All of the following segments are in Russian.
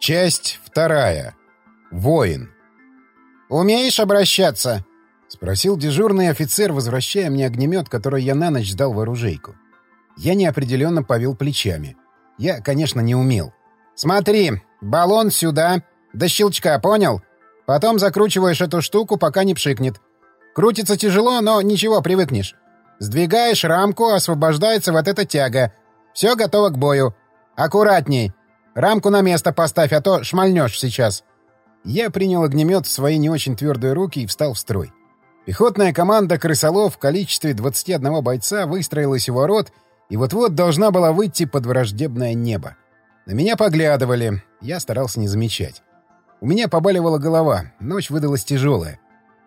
Часть вторая. Воин. «Умеешь обращаться?» — спросил дежурный офицер, возвращая мне огнемет, который я на ночь сдал в оружейку. Я неопределенно повел плечами. Я, конечно, не умел. «Смотри, баллон сюда, до щелчка, понял? Потом закручиваешь эту штуку, пока не пшикнет. Крутится тяжело, но ничего, привыкнешь. Сдвигаешь рамку, освобождается вот эта тяга. Все готово к бою. Аккуратней. Рамку на место поставь, а то шмальнешь сейчас. Я принял огнемет в свои не очень твердые руки и встал в строй. Пехотная команда крысолов в количестве 21 бойца выстроилась у ворот и вот-вот должна была выйти под враждебное небо. На меня поглядывали, я старался не замечать. У меня побаливала голова, ночь выдалась тяжелая.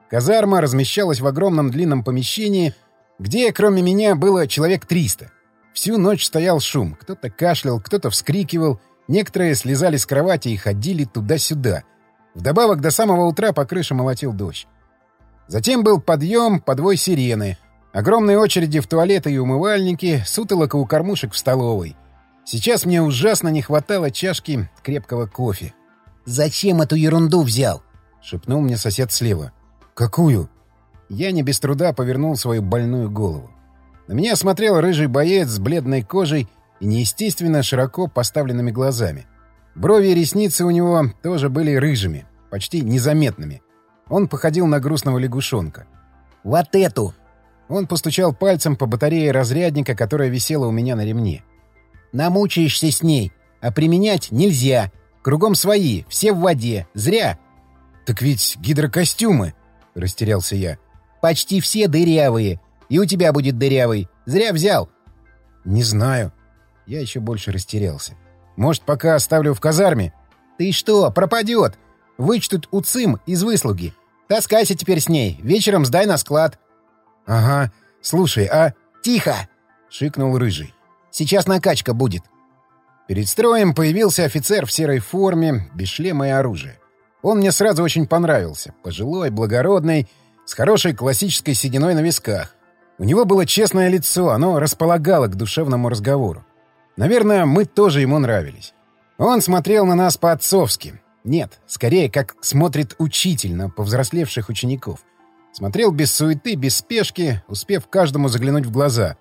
Казарма размещалась в огромном длинном помещении, где, кроме меня, было человек 300. Всю ночь стоял шум, кто-то кашлял, кто-то вскрикивал, некоторые слезали с кровати и ходили туда-сюда. Вдобавок до самого утра по крыше молотил дождь. Затем был подъем, подвой сирены, огромные очереди в туалеты и умывальники, сутолока у кормушек в столовой. Сейчас мне ужасно не хватало чашки крепкого кофе. «Зачем эту ерунду взял?» — шепнул мне сосед слева. «Какую?» Я не без труда повернул свою больную голову. На меня смотрел рыжий боец с бледной кожей и неестественно широко поставленными глазами. Брови и ресницы у него тоже были рыжими, почти незаметными. Он походил на грустного лягушонка. «Вот эту!» Он постучал пальцем по батарее разрядника, которая висела у меня на ремне. «Намучаешься с ней, а применять нельзя. Кругом свои, все в воде. Зря!» «Так ведь гидрокостюмы!» — растерялся я. «Почти все дырявые. И у тебя будет дырявый. Зря взял». «Не знаю». Я еще больше растерялся. «Может, пока оставлю в казарме?» «Ты что, пропадет? Вычтут УЦИМ из выслуги. Таскайся теперь с ней. Вечером сдай на склад». «Ага. Слушай, а...» «Тихо!» — шикнул Рыжий. «Сейчас накачка будет». Перед строем появился офицер в серой форме, без шлема и оружия. Он мне сразу очень понравился. Пожилой, благородный, с хорошей классической сединой на висках. У него было честное лицо, оно располагало к душевному разговору. Наверное, мы тоже ему нравились. Он смотрел на нас по-отцовски. Нет, скорее, как смотрит учитель на повзрослевших учеников. Смотрел без суеты, без спешки, успев каждому заглянуть в глаза.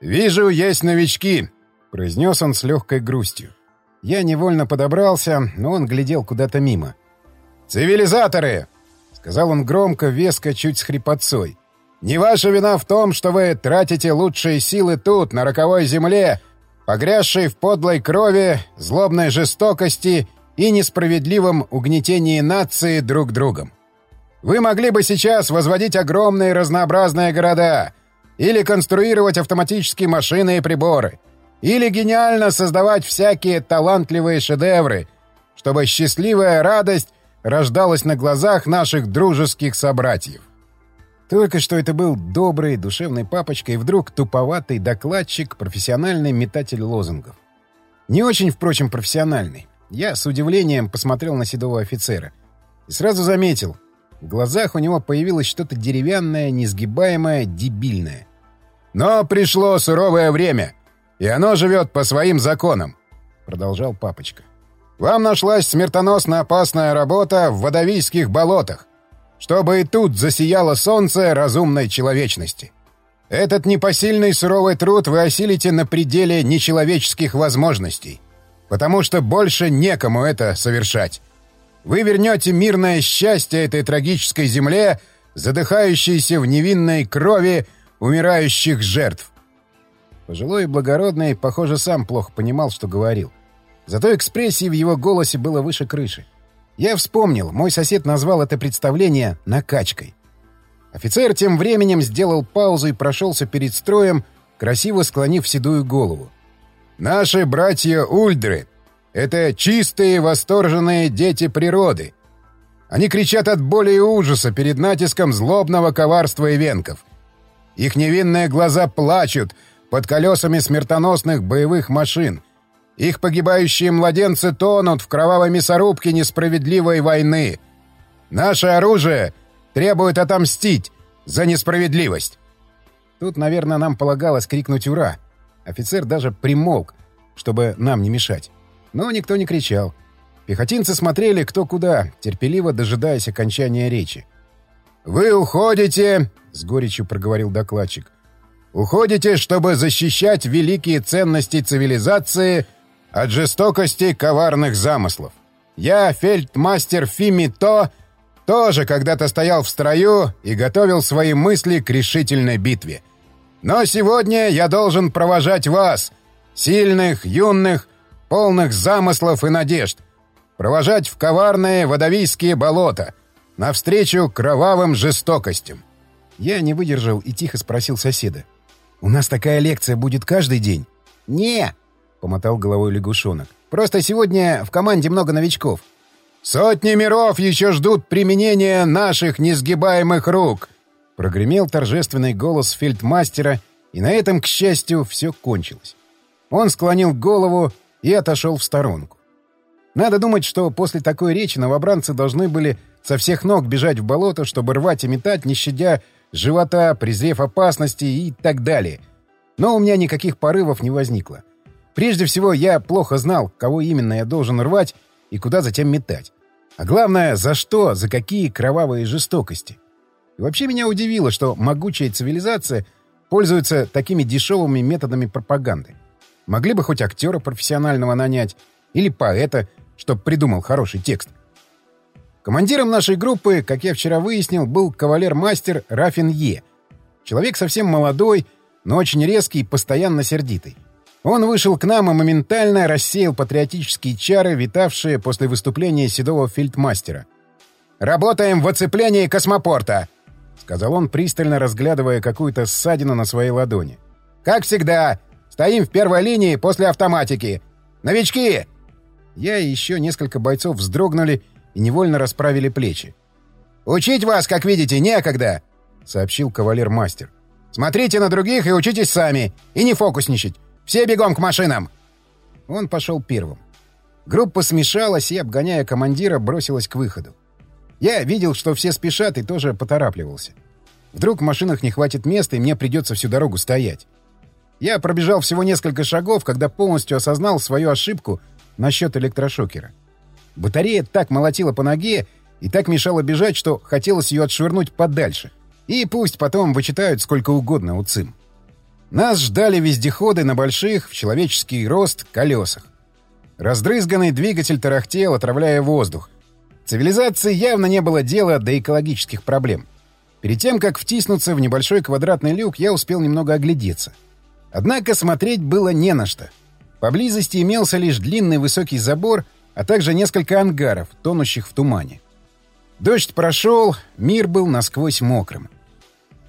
«Вижу, есть новички», — произнес он с легкой грустью. Я невольно подобрался, но он глядел куда-то мимо. «Цивилизаторы!» — сказал он громко, веско, чуть с хрипотцой. «Не ваша вина в том, что вы тратите лучшие силы тут, на роковой земле, погрязшей в подлой крови, злобной жестокости и несправедливом угнетении нации друг другом. Вы могли бы сейчас возводить огромные разнообразные города, или конструировать автоматические машины и приборы, или гениально создавать всякие талантливые шедевры, чтобы счастливая радость рождалась на глазах наших дружеских собратьев. Только что это был добрый, душевный папочка и вдруг туповатый докладчик, профессиональный метатель лозунгов. Не очень, впрочем, профессиональный. Я с удивлением посмотрел на седого офицера. И сразу заметил, в глазах у него появилось что-то деревянное, несгибаемое, дебильное. «Но пришло суровое время, и оно живет по своим законам», — продолжал папочка. «Вам нашлась смертоносно опасная работа в водовийских болотах чтобы и тут засияло солнце разумной человечности. Этот непосильный суровый труд вы осилите на пределе нечеловеческих возможностей, потому что больше некому это совершать. Вы вернете мирное счастье этой трагической земле, задыхающейся в невинной крови умирающих жертв. Пожилой и благородный, похоже, сам плохо понимал, что говорил. Зато экспрессии в его голосе было выше крыши. Я вспомнил, мой сосед назвал это представление «накачкой». Офицер тем временем сделал паузу и прошелся перед строем, красиво склонив седую голову. «Наши братья Ульдры — это чистые, восторженные дети природы. Они кричат от боли и ужаса перед натиском злобного коварства и венков. Их невинные глаза плачут под колесами смертоносных боевых машин — их погибающие младенцы тонут в кровавой мясорубке несправедливой войны. Наше оружие требует отомстить за несправедливость. Тут, наверное, нам полагалось крикнуть «Ура!». Офицер даже примолк, чтобы нам не мешать. Но никто не кричал. Пехотинцы смотрели кто куда, терпеливо дожидаясь окончания речи. «Вы уходите!» — с горечью проговорил докладчик. «Уходите, чтобы защищать великие ценности цивилизации от жестокости коварных замыслов. Я, фельдмастер Фимито, тоже когда-то стоял в строю и готовил свои мысли к решительной битве. Но сегодня я должен провожать вас, сильных, юных, полных замыслов и надежд, провожать в коварные водовийские болота, навстречу кровавым жестокостям. Я не выдержал и тихо спросил соседа. «У нас такая лекция будет каждый день?» «Не!» — помотал головой лягушонок. «Просто сегодня в команде много новичков». «Сотни миров еще ждут применения наших несгибаемых рук!» Прогремел торжественный голос фельдмастера, и на этом, к счастью, все кончилось. Он склонил голову и отошел в сторонку. Надо думать, что после такой речи новобранцы должны были со всех ног бежать в болото, чтобы рвать и метать, не щадя живота, презрев опасности и так далее. Но у меня никаких порывов не возникло. Прежде всего, я плохо знал, кого именно я должен рвать и куда затем метать. А главное, за что, за какие кровавые жестокости. И вообще меня удивило, что могучая цивилизация пользуется такими дешевыми методами пропаганды. Могли бы хоть актера профессионального нанять, или поэта, чтоб придумал хороший текст. Командиром нашей группы, как я вчера выяснил, был кавалер-мастер Рафин Е. Человек совсем молодой, но очень резкий и постоянно сердитый. Он вышел к нам и моментально рассеял патриотические чары, витавшие после выступления седого фельдмастера. «Работаем в оцеплении космопорта!» — сказал он, пристально разглядывая какую-то ссадину на своей ладони. «Как всегда, стоим в первой линии после автоматики. Новички!» Я и еще несколько бойцов вздрогнули и невольно расправили плечи. «Учить вас, как видите, некогда!» — сообщил кавалер-мастер. «Смотрите на других и учитесь сами, и не фокусничать. Все бегом к машинам!» Он пошел первым. Группа смешалась и, обгоняя командира, бросилась к выходу. Я видел, что все спешат, и тоже поторапливался. Вдруг в машинах не хватит места, и мне придется всю дорогу стоять. Я пробежал всего несколько шагов, когда полностью осознал свою ошибку насчет электрошокера. Батарея так молотила по ноге и так мешала бежать, что хотелось ее отшвырнуть подальше. И пусть потом вычитают сколько угодно у ЦИМ. Нас ждали вездеходы на больших, в человеческий рост, колесах. Раздрызганный двигатель тарахтел, отравляя воздух. Цивилизации явно не было дела до экологических проблем. Перед тем, как втиснуться в небольшой квадратный люк, я успел немного оглядеться. Однако смотреть было не на что. Поблизости имелся лишь длинный высокий забор, а также несколько ангаров, тонущих в тумане. Дождь прошел, мир был насквозь мокрым.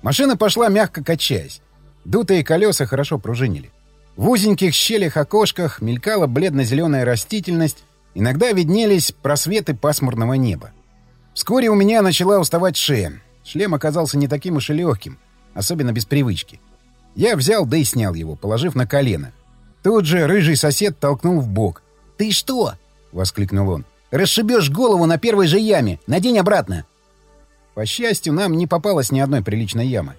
Машина пошла мягко качаясь. Дутые колеса хорошо пружинили. В узеньких щелях-окошках мелькала бледно-зеленая растительность, иногда виднелись просветы пасмурного неба. Вскоре у меня начала уставать шея. Шлем оказался не таким уж и легким, особенно без привычки. Я взял, да и снял его, положив на колено. Тут же рыжий сосед толкнул в бок. «Ты что?» — воскликнул он. «Расшибешь голову на первой же яме! Надень обратно!» По счастью, нам не попалось ни одной приличной ямы.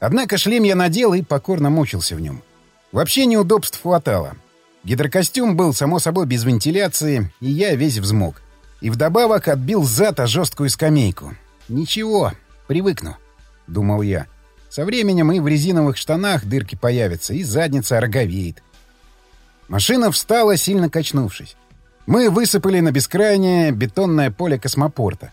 Однако шлем я надел и покорно мучился в нем. Вообще неудобств хватало. Гидрокостюм был, само собой, без вентиляции, и я весь взмок. И вдобавок отбил зад о жесткую скамейку. «Ничего, привыкну», — думал я. «Со временем и в резиновых штанах дырки появятся, и задница роговеет». Машина встала, сильно качнувшись. Мы высыпали на бескрайнее бетонное поле космопорта.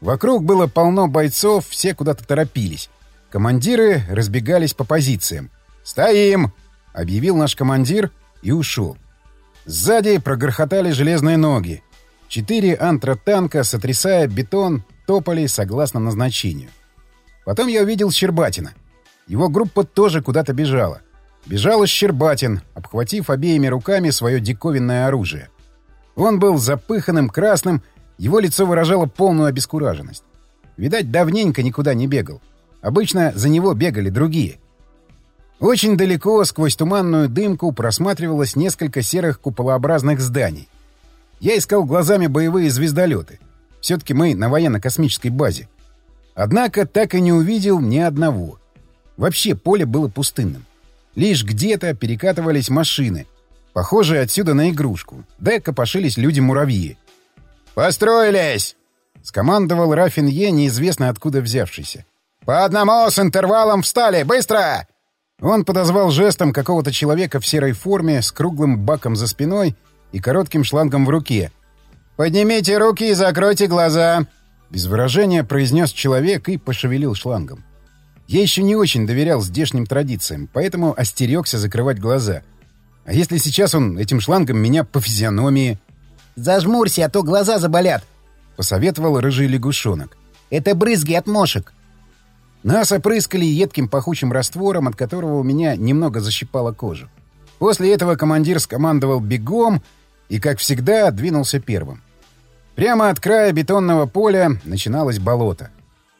Вокруг было полно бойцов, все куда-то торопились. Командиры разбегались по позициям. «Стоим!» — объявил наш командир и ушел. Сзади прогрохотали железные ноги. Четыре антротанка, сотрясая бетон, топали согласно назначению. Потом я увидел Щербатина. Его группа тоже куда-то бежала. Бежал и Щербатин, обхватив обеими руками свое диковинное оружие. Он был запыханным, красным, его лицо выражало полную обескураженность. Видать, давненько никуда не бегал. Обычно за него бегали другие. Очень далеко, сквозь туманную дымку, просматривалось несколько серых куполообразных зданий. Я искал глазами боевые звездолеты. Все-таки мы на военно-космической базе. Однако так и не увидел ни одного. Вообще поле было пустынным. Лишь где-то перекатывались машины, похожие отсюда на игрушку, да копошились люди-муравьи. «Построились!» — скомандовал Рафинье, неизвестно откуда взявшийся. «По одному с интервалом встали! Быстро!» Он подозвал жестом какого-то человека в серой форме с круглым баком за спиной и коротким шлангом в руке. «Поднимите руки и закройте глаза!» Без выражения произнес человек и пошевелил шлангом. Я еще не очень доверял здешним традициям, поэтому остерегся закрывать глаза. А если сейчас он этим шлангом меня по физиономии... «Зажмурься, а то глаза заболят!» — посоветовал рыжий лягушонок. «Это брызги от мошек!» Нас опрыскали едким пахучим раствором, от которого у меня немного защипало кожу. После этого командир скомандовал бегом и, как всегда, двинулся первым. Прямо от края бетонного поля начиналось болото.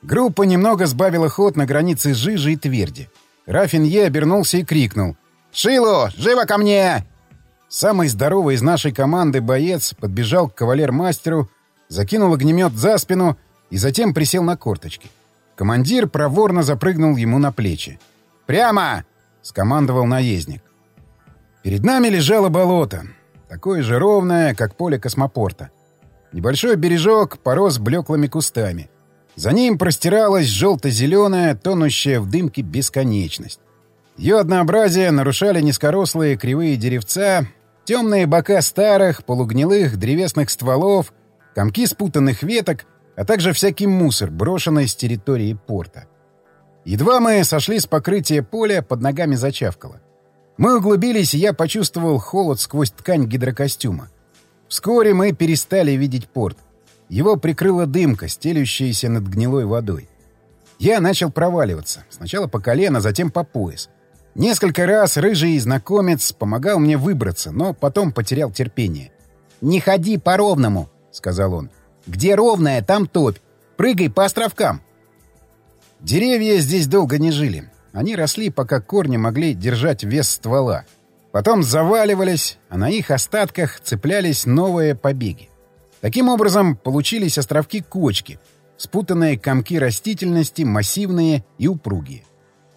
Группа немного сбавила ход на границе жижи и тверди. Рафинье обернулся и крикнул. «Шилу, живо ко мне!» Самый здоровый из нашей команды боец подбежал к кавалер-мастеру, закинул огнемет за спину и затем присел на корточки. Командир проворно запрыгнул ему на плечи. «Прямо!» — скомандовал наездник. Перед нами лежало болото, такое же ровное, как поле космопорта. Небольшой бережок порос блеклыми кустами. За ним простиралась желто-зеленая, тонущая в дымке бесконечность. Ее однообразие нарушали низкорослые кривые деревца, темные бока старых, полугнилых древесных стволов, комки спутанных веток, а также всякий мусор, брошенный с территории порта. Едва мы сошли с покрытия поля, под ногами зачавкало. Мы углубились, и я почувствовал холод сквозь ткань гидрокостюма. Вскоре мы перестали видеть порт. Его прикрыла дымка, стелющаяся над гнилой водой. Я начал проваливаться. Сначала по колено, затем по пояс. Несколько раз рыжий знакомец помогал мне выбраться, но потом потерял терпение. «Не ходи по-ровному», — сказал он. «Где ровная, там топь. Прыгай по островкам». Деревья здесь долго не жили. Они росли, пока корни могли держать вес ствола. Потом заваливались, а на их остатках цеплялись новые побеги. Таким образом, получились островки-кочки, спутанные комки растительности, массивные и упругие.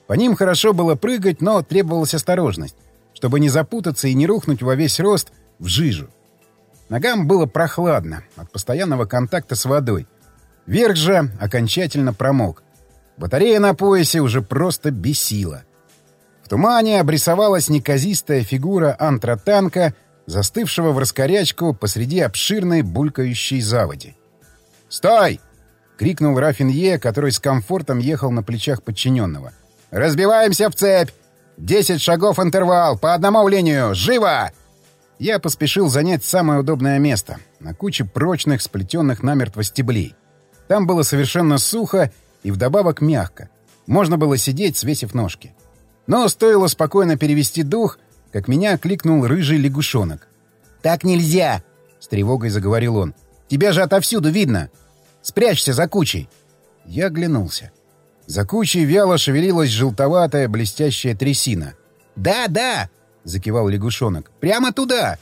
По ним хорошо было прыгать, но требовалась осторожность, чтобы не запутаться и не рухнуть во весь рост в жижу. Ногам было прохладно от постоянного контакта с водой. Верх же окончательно промок. Батарея на поясе уже просто бесила. В тумане обрисовалась неказистая фигура антротанка, застывшего в раскорячку посреди обширной булькающей заводи. «Стой!» — крикнул Рафинье, который с комфортом ехал на плечах подчиненного. «Разбиваемся в цепь! Десять шагов интервал, по одному в линию! Живо!» Я поспешил занять самое удобное место, на куче прочных, сплетенных намертво стеблей. Там было совершенно сухо и вдобавок мягко. Можно было сидеть, свесив ножки. Но стоило спокойно перевести дух, как меня кликнул рыжий лягушонок. «Так нельзя!» — с тревогой заговорил он. «Тебя же отовсюду видно! Спрячься за кучей!» Я оглянулся. За кучей вяло шевелилась желтоватая блестящая трясина. «Да, да!» — закивал лягушонок. «Прямо туда!»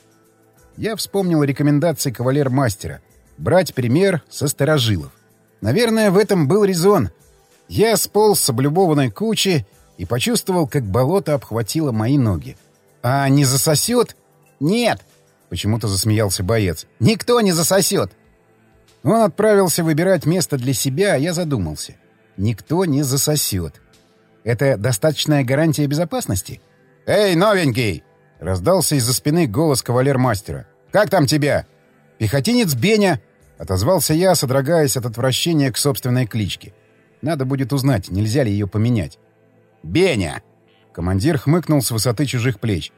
Я вспомнил рекомендации кавалер-мастера. Брать пример со старожилов. Наверное, в этом был резон. Я сполз с облюбованной кучи и почувствовал, как болото обхватило мои ноги. «А не засосет?» «Нет!» — почему-то засмеялся боец. «Никто не засосет!» Он отправился выбирать место для себя, а я задумался — никто не засосет. Это достаточная гарантия безопасности? «Эй, новенький!» — раздался из-за спины голос кавалер-мастера. «Как там тебя?» «Пехотинец Беня!» — отозвался я, содрогаясь от отвращения к собственной кличке. Надо будет узнать, нельзя ли ее поменять. «Беня!» — командир хмыкнул с высоты чужих плеч.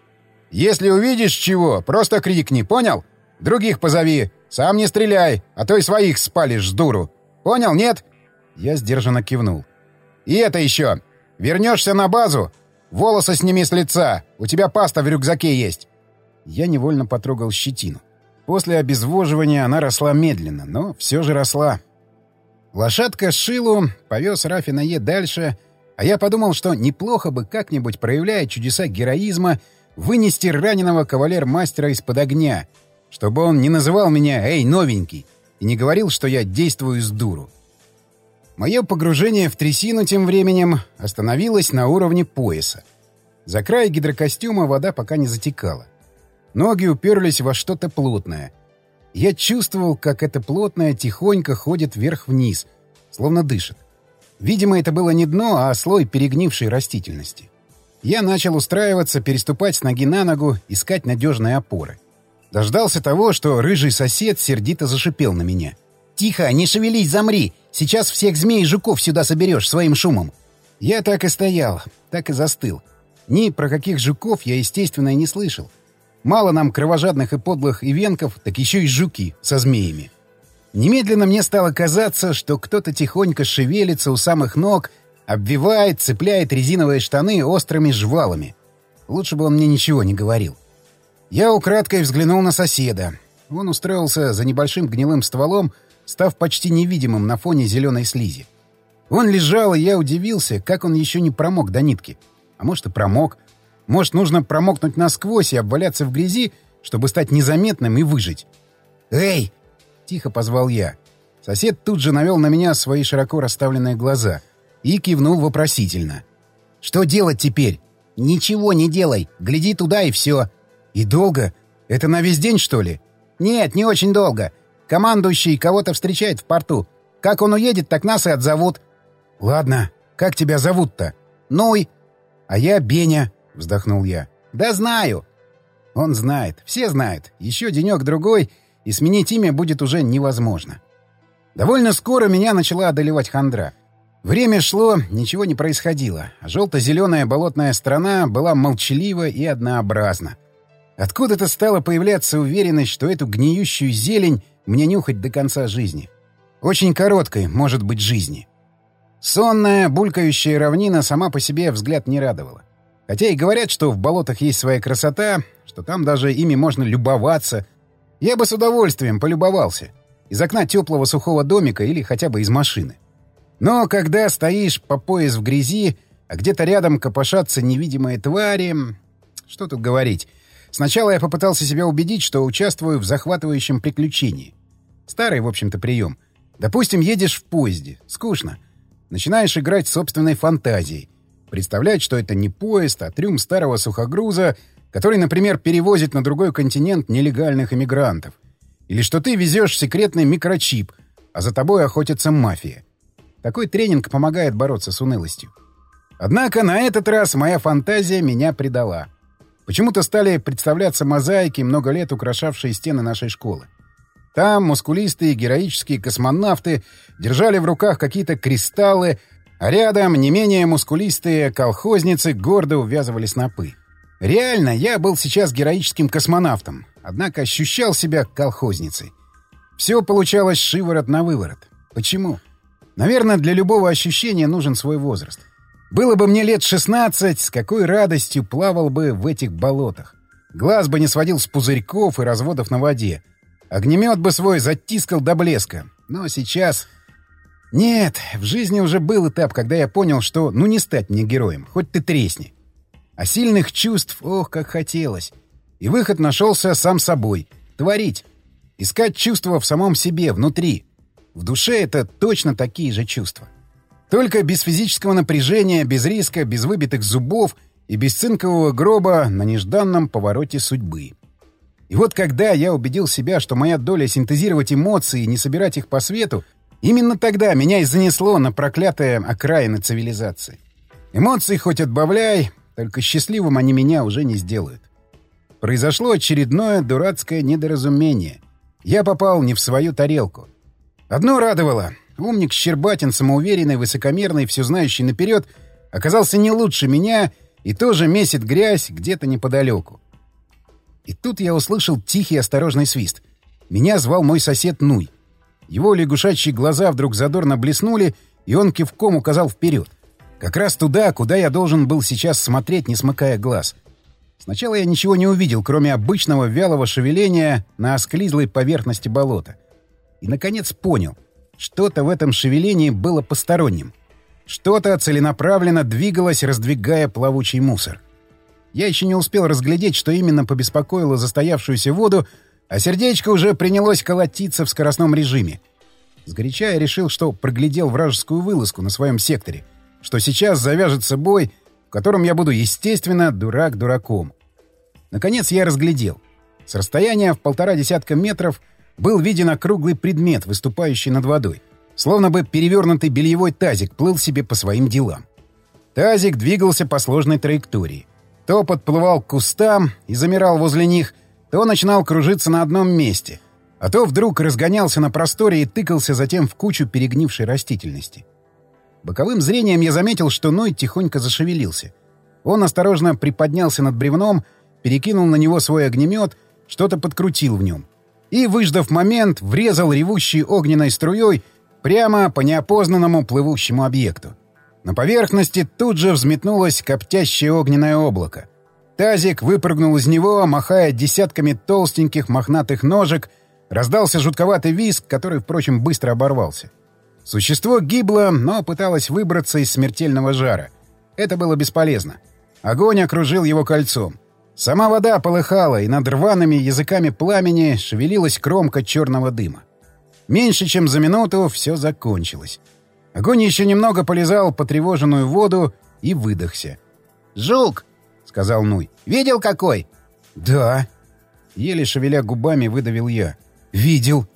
«Если увидишь чего, просто крикни, понял? Других позови, сам не стреляй, а то и своих спалишь дуру. Понял, нет?» Я сдержанно кивнул. «И это еще! Вернешься на базу? Волосы сними с лица! У тебя паста в рюкзаке есть!» Я невольно потрогал щетину. После обезвоживания она росла медленно, но все же росла. Лошадка Шилу повез Рафина Е дальше, а я подумал, что неплохо бы как-нибудь, проявляя чудеса героизма, вынести раненого кавалер-мастера из-под огня, чтобы он не называл меня «Эй, новенький!» и не говорил, что я действую с дуру. Мое погружение в трясину тем временем остановилось на уровне пояса. За край гидрокостюма вода пока не затекала. Ноги уперлись во что-то плотное. Я чувствовал, как это плотное тихонько ходит вверх-вниз, словно дышит. Видимо, это было не дно, а слой перегнившей растительности. Я начал устраиваться, переступать с ноги на ногу, искать надежные опоры. Дождался того, что рыжий сосед сердито зашипел на меня. «Тихо, не шевелись, замри! Сейчас всех змей и жуков сюда соберешь своим шумом!» Я так и стоял, так и застыл. Ни про каких жуков я, естественно, и не слышал. Мало нам кровожадных и подлых ивенков, так еще и жуки со змеями. Немедленно мне стало казаться, что кто-то тихонько шевелится у самых ног, обвивает, цепляет резиновые штаны острыми жвалами. Лучше бы он мне ничего не говорил. Я украдкой взглянул на соседа. Он устроился за небольшим гнилым стволом, став почти невидимым на фоне зеленой слизи. Он лежал, и я удивился, как он еще не промок до нитки. А может, и промок. Может, нужно промокнуть насквозь и обваляться в грязи, чтобы стать незаметным и выжить. «Эй!» — тихо позвал я. Сосед тут же навел на меня свои широко расставленные глаза и кивнул вопросительно. «Что делать теперь?» «Ничего не делай. Гляди туда и все». «И долго? Это на весь день, что ли?» «Нет, не очень долго. Командующий кого-то встречает в порту. Как он уедет, так нас и отзовут». «Ладно. Как тебя зовут-то?» «Ной». «А я Беня. — вздохнул я. «Да знаю!» «Он знает. Все знают. Еще денек-другой, и сменить имя будет уже невозможно». Довольно скоро меня начала одолевать хандра. Время шло, ничего не происходило. Желто-зеленая болотная страна была молчалива и однообразна. Откуда-то стала появляться уверенность, что эту гниющую зелень мне нюхать до конца жизни. Очень короткой, может быть, жизни. Сонная, булькающая равнина сама по себе взгляд не радовала. Хотя и говорят, что в болотах есть своя красота, что там даже ими можно любоваться. Я бы с удовольствием полюбовался. Из окна теплого сухого домика или хотя бы из машины. Но когда стоишь по пояс в грязи, а где-то рядом копошатся невидимые твари... Что тут говорить? Сначала я попытался себя убедить, что участвую в захватывающем приключении. Старый, в общем-то, прием. Допустим, едешь в поезде. Скучно. Начинаешь играть собственной фантазией. Представлять, что это не поезд, а трюм старого сухогруза, который, например, перевозит на другой континент нелегальных иммигрантов. Или что ты везешь секретный микрочип, а за тобой охотится мафия. Такой тренинг помогает бороться с унылостью. Однако на этот раз моя фантазия меня предала. Почему-то стали представляться мозаики, много лет украшавшие стены нашей школы. Там мускулистые героические космонавты держали в руках какие-то кристаллы, а рядом не менее мускулистые колхозницы гордо увязывали снопы. Реально, я был сейчас героическим космонавтом, однако ощущал себя колхозницей. Все получалось шиворот на выворот. Почему? Наверное, для любого ощущения нужен свой возраст. Было бы мне лет 16, с какой радостью плавал бы в этих болотах. Глаз бы не сводил с пузырьков и разводов на воде. Огнемет бы свой затискал до блеска. Но сейчас нет, в жизни уже был этап, когда я понял, что ну не стать мне героем, хоть ты тресни. А сильных чувств, ох, как хотелось. И выход нашелся сам собой. Творить. Искать чувства в самом себе, внутри. В душе это точно такие же чувства. Только без физического напряжения, без риска, без выбитых зубов и без цинкового гроба на нежданном повороте судьбы. И вот когда я убедил себя, что моя доля синтезировать эмоции и не собирать их по свету — Именно тогда меня и занесло на проклятые окраины цивилизации. Эмоции хоть отбавляй, только счастливым они меня уже не сделают. Произошло очередное дурацкое недоразумение. Я попал не в свою тарелку. Одно радовало. Умник Щербатин, самоуверенный, высокомерный, все знающий наперед, оказался не лучше меня и тоже месит грязь где-то неподалеку. И тут я услышал тихий осторожный свист. Меня звал мой сосед Нуй. Его лягушачьи глаза вдруг задорно блеснули, и он кивком указал вперед. Как раз туда, куда я должен был сейчас смотреть, не смыкая глаз. Сначала я ничего не увидел, кроме обычного вялого шевеления на осклизлой поверхности болота. И, наконец, понял. Что-то в этом шевелении было посторонним. Что-то целенаправленно двигалось, раздвигая плавучий мусор. Я еще не успел разглядеть, что именно побеспокоило застоявшуюся воду, а сердечко уже принялось колотиться в скоростном режиме. Сгоряча я решил, что проглядел вражескую вылазку на своем секторе, что сейчас завяжется бой, в котором я буду, естественно, дурак дураком. Наконец я разглядел. С расстояния в полтора десятка метров был виден округлый предмет, выступающий над водой. Словно бы перевернутый бельевой тазик плыл себе по своим делам. Тазик двигался по сложной траектории. То подплывал к кустам и замирал возле них, то начинал кружиться на одном месте, а то вдруг разгонялся на просторе и тыкался затем в кучу перегнившей растительности. Боковым зрением я заметил, что Ной тихонько зашевелился. Он осторожно приподнялся над бревном, перекинул на него свой огнемет, что-то подкрутил в нем. И, выждав момент, врезал ревущей огненной струей прямо по неопознанному плывущему объекту. На поверхности тут же взметнулось коптящее огненное облако. Тазик выпрыгнул из него, махая десятками толстеньких мохнатых ножек, раздался жутковатый визг, который, впрочем, быстро оборвался. Существо гибло, но пыталось выбраться из смертельного жара. Это было бесполезно. Огонь окружил его кольцом. Сама вода полыхала, и над рваными языками пламени шевелилась кромка черного дыма. Меньше чем за минуту все закончилось. Огонь еще немного полезал потревоженную воду и выдохся. «Жук!» — сказал Нуй. «Видел какой?» «Да». Еле шевеля губами выдавил я. «Видел».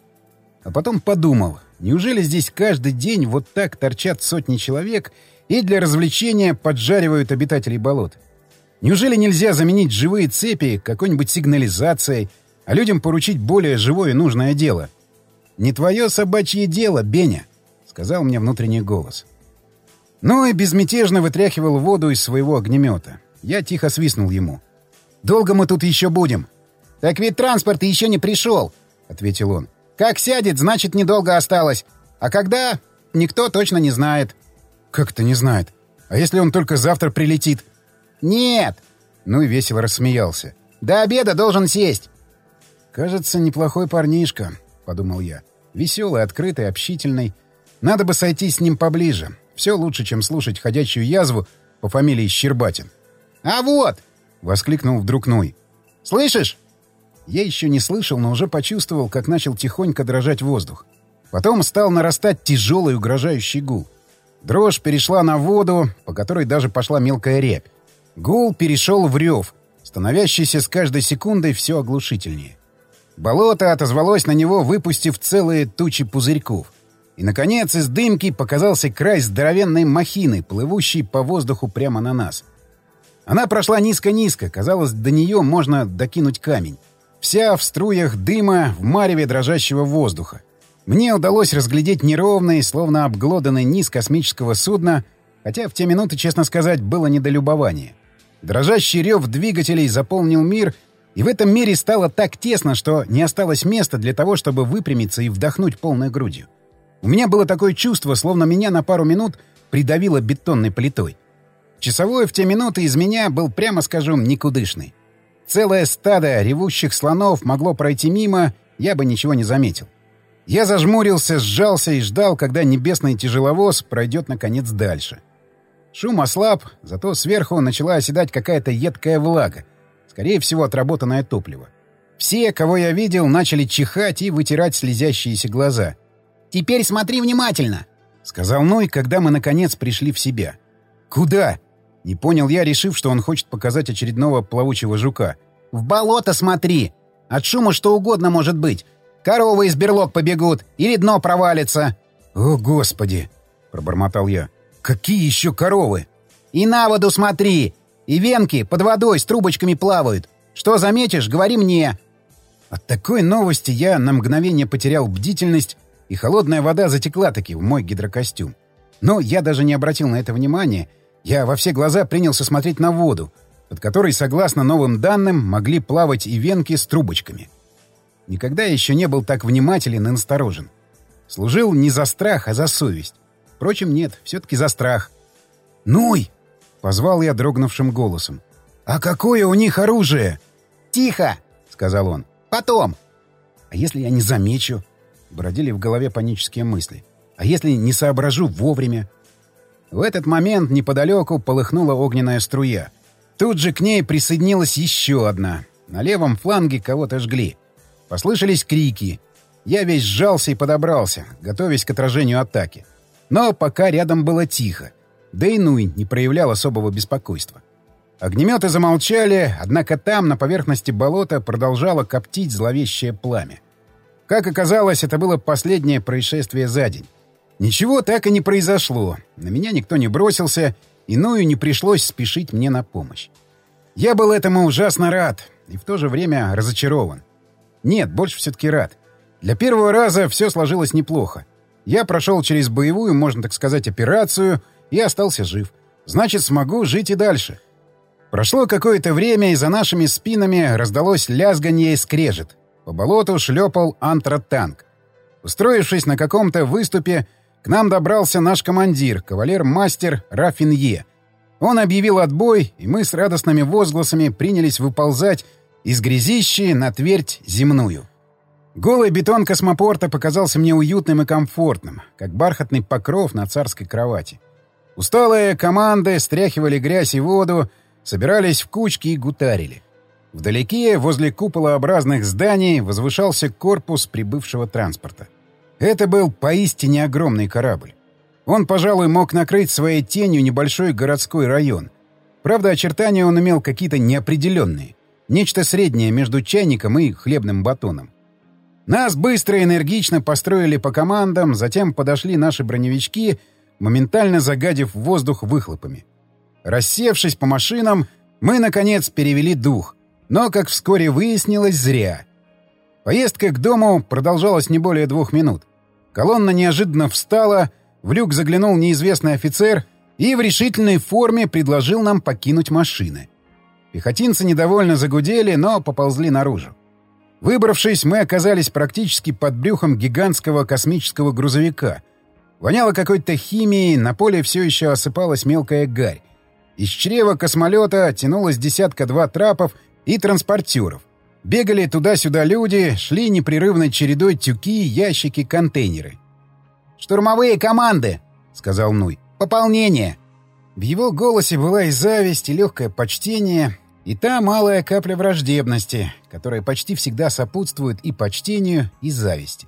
А потом подумал, неужели здесь каждый день вот так торчат сотни человек и для развлечения поджаривают обитателей болот? Неужели нельзя заменить живые цепи какой-нибудь сигнализацией, а людям поручить более живое и нужное дело? «Не твое собачье дело, Беня», — сказал мне внутренний голос. Ну и безмятежно вытряхивал воду из своего огнемета. Я тихо свистнул ему. «Долго мы тут еще будем?» «Так ведь транспорт еще не пришел», — ответил он. «Как сядет, значит, недолго осталось. А когда? Никто точно не знает». «Как-то не знает. А если он только завтра прилетит?» «Нет!» Ну и весело рассмеялся. «До обеда должен сесть!» «Кажется, неплохой парнишка», — подумал я. «Веселый, открытый, общительный. Надо бы сойти с ним поближе. Все лучше, чем слушать ходячую язву по фамилии Щербатин». «А вот!» — воскликнул вдруг Ной. «Слышишь?» Я еще не слышал, но уже почувствовал, как начал тихонько дрожать воздух. Потом стал нарастать тяжелый угрожающий гул. Дрожь перешла на воду, по которой даже пошла мелкая рябь. Гул перешел в рев, становящийся с каждой секундой все оглушительнее. Болото отозвалось на него, выпустив целые тучи пузырьков. И, наконец, из дымки показался край здоровенной махины, плывущей по воздуху прямо на нас. Она прошла низко-низко, казалось, до нее можно докинуть камень. Вся в струях дыма, в мареве дрожащего воздуха. Мне удалось разглядеть неровный, словно обглоданный низ космического судна, хотя в те минуты, честно сказать, было недолюбование. Дрожащий рев двигателей заполнил мир, и в этом мире стало так тесно, что не осталось места для того, чтобы выпрямиться и вдохнуть полной грудью. У меня было такое чувство, словно меня на пару минут придавило бетонной плитой. Часовой в те минуты из меня был, прямо скажем, никудышный. Целое стадо ревущих слонов могло пройти мимо, я бы ничего не заметил. Я зажмурился, сжался и ждал, когда небесный тяжеловоз пройдет, наконец, дальше. Шум ослаб, зато сверху начала оседать какая-то едкая влага. Скорее всего, отработанное топливо. Все, кого я видел, начали чихать и вытирать слезящиеся глаза. «Теперь смотри внимательно!» — сказал Ной, когда мы, наконец, пришли в себя. «Куда?» — не понял я, решив, что он хочет показать очередного плавучего жука. «В болото смотри! От шума что угодно может быть. Коровы из берлог побегут, или дно провалится!» «О, Господи!» — пробормотал я. «Какие еще коровы?» «И на воду смотри! И венки под водой с трубочками плавают. Что заметишь, говори мне!» От такой новости я на мгновение потерял бдительность, и холодная вода затекла-таки в мой гидрокостюм. Но я даже не обратил на это внимания. Я во все глаза принялся смотреть на воду, под которой, согласно новым данным, могли плавать и венки с трубочками. Никогда еще не был так внимателен и насторожен. Служил не за страх, а за совесть. Впрочем, нет, все-таки за страх. «Ной!» — позвал я дрогнувшим голосом. «А какое у них оружие?» «Тихо!» — сказал он. «Потом!» «А если я не замечу?» Бродили в голове панические мысли. «А если не соображу вовремя?» В этот момент неподалеку полыхнула огненная струя. Тут же к ней присоединилась еще одна. На левом фланге кого-то жгли. Послышались крики. Я весь сжался и подобрался, готовясь к отражению атаки. Но пока рядом было тихо. Да и Нуй не проявлял особого беспокойства. Огнеметы замолчали, однако там, на поверхности болота, продолжало коптить зловещее пламя. Как оказалось, это было последнее происшествие за день. Ничего так и не произошло. На меня никто не бросился, иную не пришлось спешить мне на помощь. Я был этому ужасно рад и в то же время разочарован. Нет, больше все-таки рад. Для первого раза все сложилось неплохо. Я прошел через боевую, можно так сказать, операцию и остался жив. Значит, смогу жить и дальше. Прошло какое-то время, и за нашими спинами раздалось лязганье и скрежет. По болоту шлепал антротанк. Устроившись на каком-то выступе, к нам добрался наш командир, кавалер-мастер Рафинье. Он объявил отбой, и мы с радостными возгласами принялись выползать из грязищи на твердь земную. Голый бетон космопорта показался мне уютным и комфортным, как бархатный покров на царской кровати. Усталые команды стряхивали грязь и воду, собирались в кучки и гутарили. Вдалеке, возле куполообразных зданий, возвышался корпус прибывшего транспорта. Это был поистине огромный корабль. Он, пожалуй, мог накрыть своей тенью небольшой городской район. Правда, очертания он имел какие-то неопределенные. Нечто среднее между чайником и хлебным батоном. Нас быстро и энергично построили по командам, затем подошли наши броневички, моментально загадив воздух выхлопами. Рассевшись по машинам, мы, наконец, перевели дух. Но, как вскоре выяснилось, зря. Поездка к дому продолжалась не более двух минут. Колонна неожиданно встала, в люк заглянул неизвестный офицер и в решительной форме предложил нам покинуть машины. Пехотинцы недовольно загудели, но поползли наружу. Выбравшись, мы оказались практически под брюхом гигантского космического грузовика. Воняло какой-то химией, на поле все еще осыпалась мелкая гарь. Из чрева космолета тянулось десятка-два трапов и транспортеров. Бегали туда-сюда люди, шли непрерывной чередой тюки, ящики, контейнеры. «Штурмовые команды!» — сказал Нуй. «Пополнение!» В его голосе была и зависть, и легкое почтение, и та малая капля враждебности, которая почти всегда сопутствует и почтению, и зависти.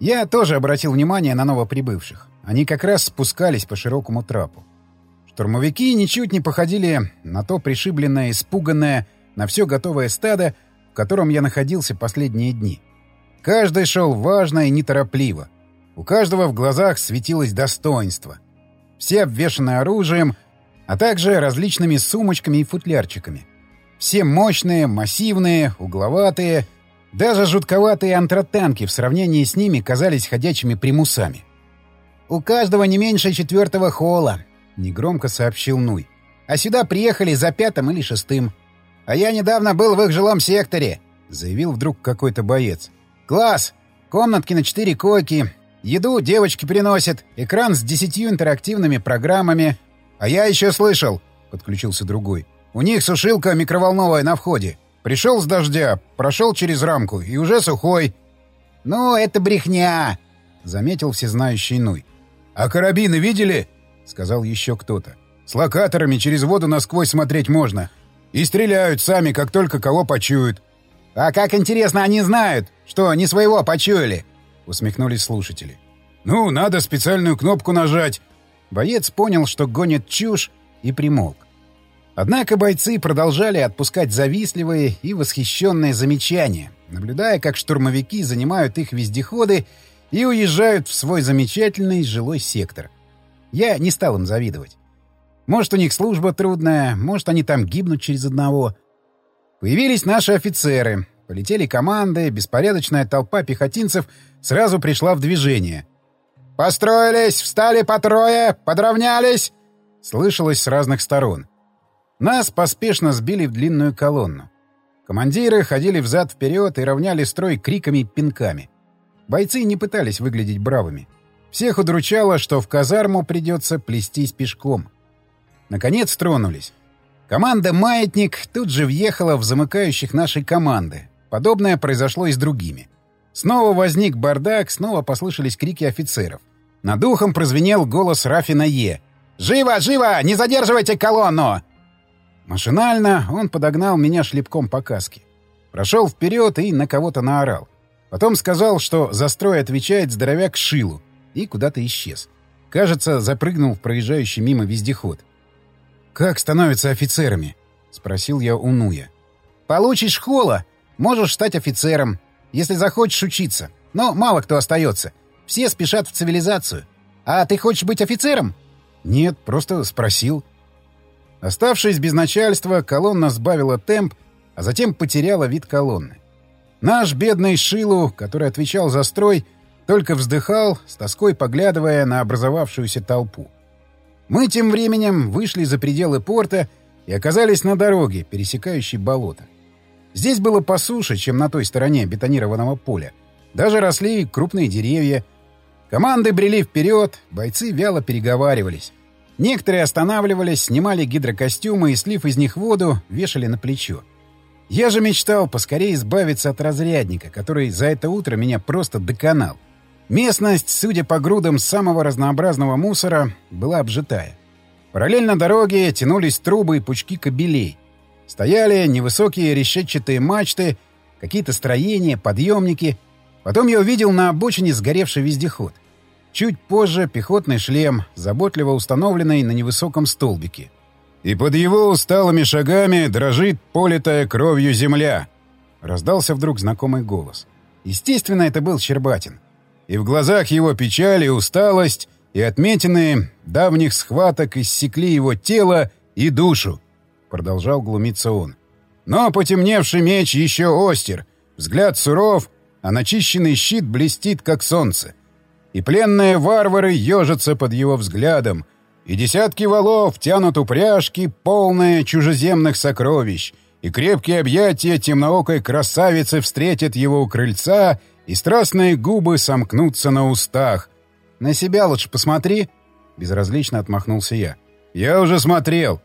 Я тоже обратил внимание на новоприбывших. Они как раз спускались по широкому трапу. Штурмовики ничуть не походили на то пришибленное, испуганное, на все готовое стадо, в котором я находился последние дни. Каждый шел важно и неторопливо. У каждого в глазах светилось достоинство. Все обвешаны оружием, а также различными сумочками и футлярчиками. Все мощные, массивные, угловатые, даже жутковатые антротанки в сравнении с ними казались ходячими примусами. «У каждого не меньше четвертого холла», — негромко сообщил Нуй. «А сюда приехали за пятым или шестым. А я недавно был в их жилом секторе», — заявил вдруг какой-то боец. «Класс! Комнатки на четыре койки. Еду девочки приносят. Экран с десятью интерактивными программами. А я еще слышал», — подключился другой. У них сушилка микроволновая на входе. Пришел с дождя, прошел через рамку и уже сухой. — Ну, это брехня! — заметил всезнающий Нуй. — А карабины видели? — сказал еще кто-то. — С локаторами через воду насквозь смотреть можно. И стреляют сами, как только кого почуют. — А как интересно они знают, что не своего почуяли? — усмехнулись слушатели. — Ну, надо специальную кнопку нажать. Боец понял, что гонит чушь, и примолк. Однако бойцы продолжали отпускать завистливые и восхищенные замечания, наблюдая, как штурмовики занимают их вездеходы и уезжают в свой замечательный жилой сектор. Я не стал им завидовать. Может, у них служба трудная, может, они там гибнут через одного. Появились наши офицеры, полетели команды, беспорядочная толпа пехотинцев сразу пришла в движение. «Построились, встали по трое, подровнялись!» Слышалось с разных сторон. Нас поспешно сбили в длинную колонну. Командиры ходили взад-вперед и равняли строй криками и пинками. Бойцы не пытались выглядеть бравыми. Всех удручало, что в казарму придется плестись пешком. Наконец тронулись. Команда «Маятник» тут же въехала в замыкающих нашей команды. Подобное произошло и с другими. Снова возник бардак, снова послышались крики офицеров. Над ухом прозвенел голос Рафина Е. «Живо, живо! Не задерживайте колонну! Машинально он подогнал меня шлепком по каске. Прошел вперед и на кого-то наорал. Потом сказал, что за строй отвечает здоровяк Шилу, и куда-то исчез. Кажется, запрыгнул в проезжающий мимо вездеход. «Как становятся офицерами?» — спросил я у Нуя. «Получишь хола, можешь стать офицером, если захочешь учиться. Но мало кто остается. Все спешат в цивилизацию. А ты хочешь быть офицером? Нет, просто спросил. Оставшись без начальства, колонна сбавила темп, а затем потеряла вид колонны. Наш бедный Шилу, который отвечал за строй, только вздыхал, с тоской поглядывая на образовавшуюся толпу. Мы тем временем вышли за пределы порта и оказались на дороге, пересекающей болото. Здесь было по суше, чем на той стороне бетонированного поля. Даже росли крупные деревья. Команды брели вперед, бойцы вяло переговаривались. Некоторые останавливались, снимали гидрокостюмы и, слив из них воду, вешали на плечо. Я же мечтал поскорее избавиться от разрядника, который за это утро меня просто доконал. Местность, судя по грудам самого разнообразного мусора, была обжитая. Параллельно дороге тянулись трубы и пучки кабелей. Стояли невысокие решетчатые мачты, какие-то строения, подъемники. Потом я увидел на обочине сгоревший вездеход. Чуть позже пехотный шлем, заботливо установленный на невысоком столбике. И под его усталыми шагами дрожит политая кровью земля. Раздался вдруг знакомый голос. Естественно, это был Щербатин. И в глазах его печаль и усталость, и отметины давних схваток иссекли его тело и душу. Продолжал глумиться он. Но потемневший меч еще остер, взгляд суров, а начищенный щит блестит, как солнце. И пленные варвары ежатся под его взглядом, и десятки валов тянут упряжки, полные чужеземных сокровищ, и крепкие объятия темноокой красавицы встретят его у крыльца, и страстные губы сомкнутся на устах. «На себя лучше посмотри!» — безразлично отмахнулся я. «Я уже смотрел!»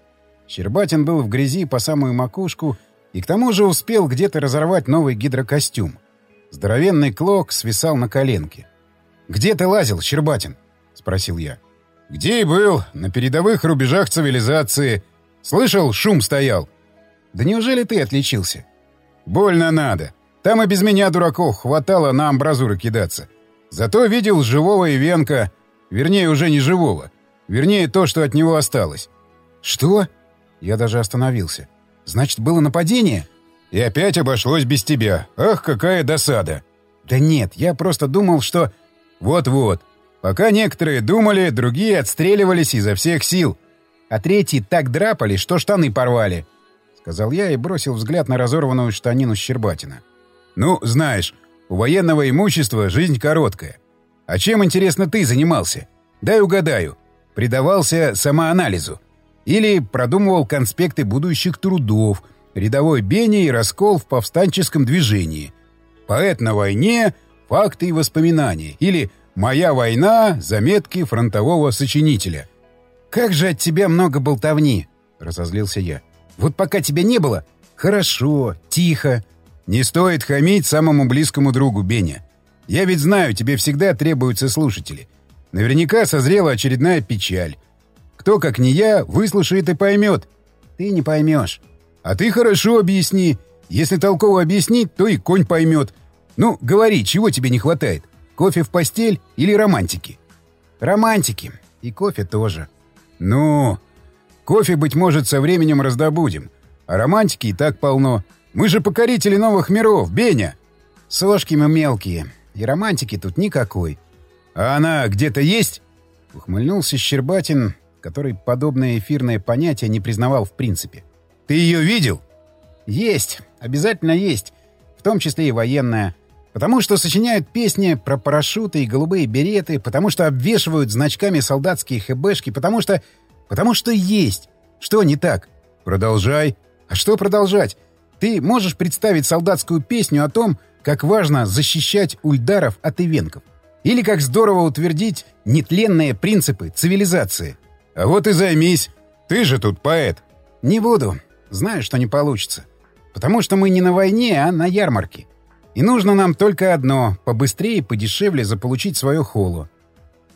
Щербатин был в грязи по самую макушку и к тому же успел где-то разорвать новый гидрокостюм. Здоровенный клок свисал на коленке. «Где ты лазил, Щербатин?» — спросил я. «Где и был, на передовых рубежах цивилизации. Слышал, шум стоял». «Да неужели ты отличился?» «Больно надо. Там и без меня, дураков, хватало на амбразуры кидаться. Зато видел живого Ивенка, вернее, уже не живого. Вернее, то, что от него осталось». «Что?» Я даже остановился. «Значит, было нападение?» «И опять обошлось без тебя. Ах, какая досада!» «Да нет, я просто думал, что...» «Вот-вот. Пока некоторые думали, другие отстреливались изо всех сил. А третьи так драпали, что штаны порвали», — сказал я и бросил взгляд на разорванную штанину Щербатина. «Ну, знаешь, у военного имущества жизнь короткая. А чем, интересно, ты занимался? Дай угадаю. Предавался самоанализу. Или продумывал конспекты будущих трудов, рядовой бени и раскол в повстанческом движении. Поэт на войне, факты и воспоминания. Или «Моя война. Заметки фронтового сочинителя». «Как же от тебя много болтовни!» — разозлился я. «Вот пока тебя не было, хорошо, тихо, не стоит хамить самому близкому другу, Беня. Я ведь знаю, тебе всегда требуются слушатели. Наверняка созрела очередная печаль. Кто, как не я, выслушает и поймет. Ты не поймешь. А ты хорошо объясни. Если толково объяснить, то и конь поймет. Ну, говори, чего тебе не хватает? Кофе в постель или романтики? Романтики. И кофе тоже. Ну, кофе, быть может, со временем раздобудем. А романтики и так полно. Мы же покорители новых миров, Беня!» «Сошки мы мелкие, и романтики тут никакой». «А она где-то есть?» — ухмыльнулся Щербатин, который подобное эфирное понятие не признавал в принципе. «Ты ее видел?» «Есть. Обязательно есть. В том числе и военная. Потому что сочиняют песни про парашюты и голубые береты, потому что обвешивают значками солдатские хэбэшки, потому что... потому что есть. Что не так? Продолжай. А что продолжать? Ты можешь представить солдатскую песню о том, как важно защищать ульдаров от ивенков? Или как здорово утвердить нетленные принципы цивилизации? А вот и займись. Ты же тут поэт. Не буду. Знаю, что не получится. Потому что мы не на войне, а на ярмарке. И нужно нам только одно — побыстрее и подешевле заполучить свое холо.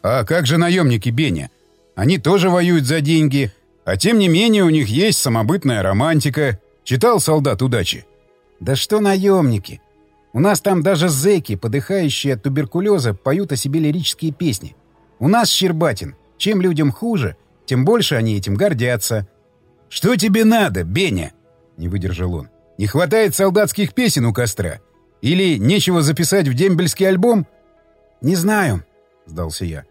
А как же наемники Беня? Они тоже воюют за деньги, а тем не менее у них есть самобытная романтика, Читал «Солдат удачи»?» «Да что наемники! У нас там даже зэки, подыхающие от туберкулеза, поют о себе лирические песни. У нас Щербатин. Чем людям хуже, тем больше они этим гордятся». «Что тебе надо, Беня?» — не выдержал он. «Не хватает солдатских песен у костра? Или нечего записать в дембельский альбом? «Не знаю», — сдался я.